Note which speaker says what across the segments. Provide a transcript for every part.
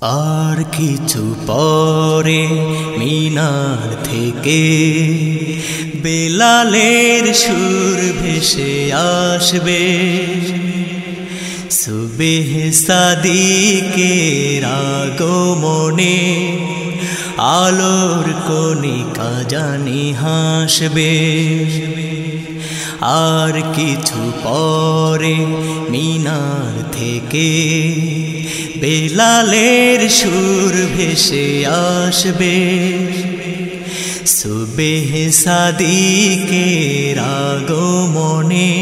Speaker 1: আর কিছু পরে মিনার থেকে বেলালের সুর ভেসে আসবে। সুবেহ সাদিকের রাগমনে আলোর কণিকা জানি হাসবে। আর কিছু পরে মিনার থেকে বেলালের সুর ভেসে আসবে। সুবেহ সাদিকের আগমনে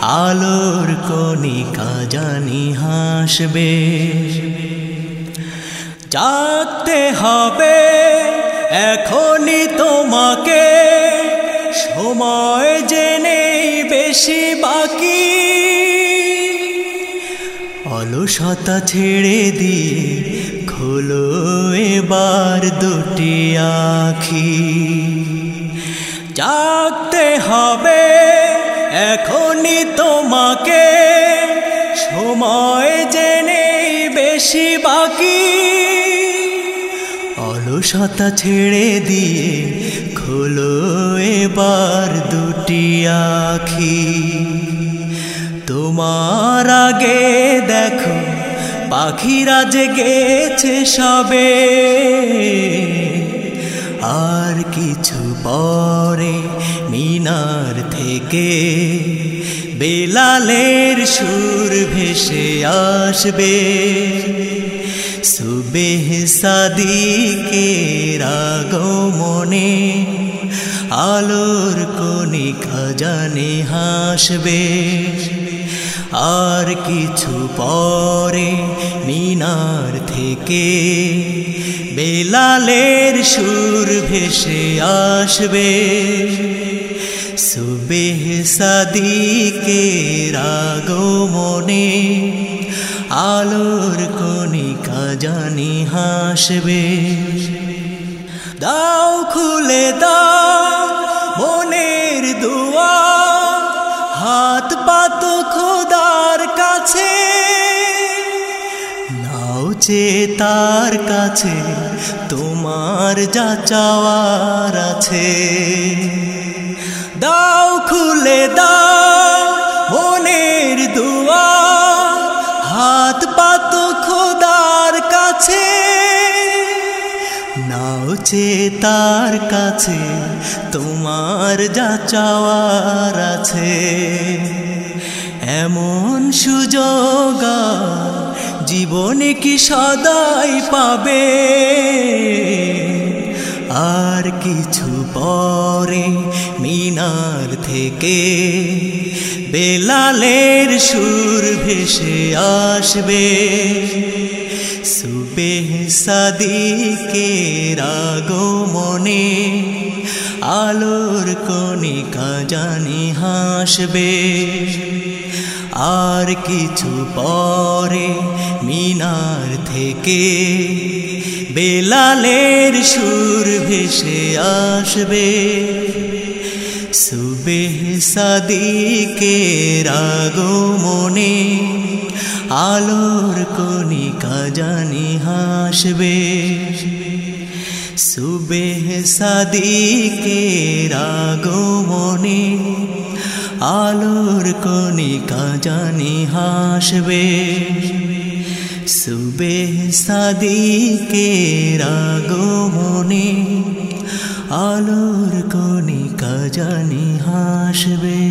Speaker 1: আলোর কণিকা জানি হাসবে। জাগতে হবে এখনই তোমাকে, সময় জেনে বেশি বাকি। অলসতা ছেড়ে দিয়ে খোলো এবার দুটি আখি। জাগতে হবে এখনই তোমাকে, সময় জেনে বেশি বাকি। অলসতা ছেড়ে দিয়ে খোলো এবার দুটি আখি। তোমার আগে দেখো, পাখিরা জেগেছে সবে। আর কিছু পরে মিনার থেকে বেলালের সুর ভেসে আসবে। সুবেহ সাদিকের আগমনে আলোর কণিকা জানে হাসবে। আর কিছু পরে মিনার থেকে বেলালের সুর ভেসে আসবে। সুবেহ সাদিকের আগমনে আলোর কণিকা জানি হাসবে। দাও খুলে দাও মনের দুয়া হাত পাত খোদার কাছে, নাও চে তার কাছে, তোমার যা চাওয়ার আছে। দাও খুলে দাও মনের দুয়া, হাত পাত খোদার কাছে, নাও চে তার কাছে, তোমার যা চাওয়ার আছে। এমন সুযোগ জীবনে কি সদাই পাবে? আর কিছু পরে মিনার থেকে বেলালের সুর ভেসে আসবে। সুবেহ সাদিকের আগমনে আলোর কণিকা জানি হাসবে। আর কিছু পরে মিনার থেকে বেলালের সুর ভেসে আসবে। সুবেহ সাদিকের আগমনে আলোর কণিকা জানি হাসবে। সুবেহ সাদিকের আগমনে আলোর কণিকা জানি হাসবে। সুবে সাদিকে রাগমনে আলোর কণিকা জানি হাসবে।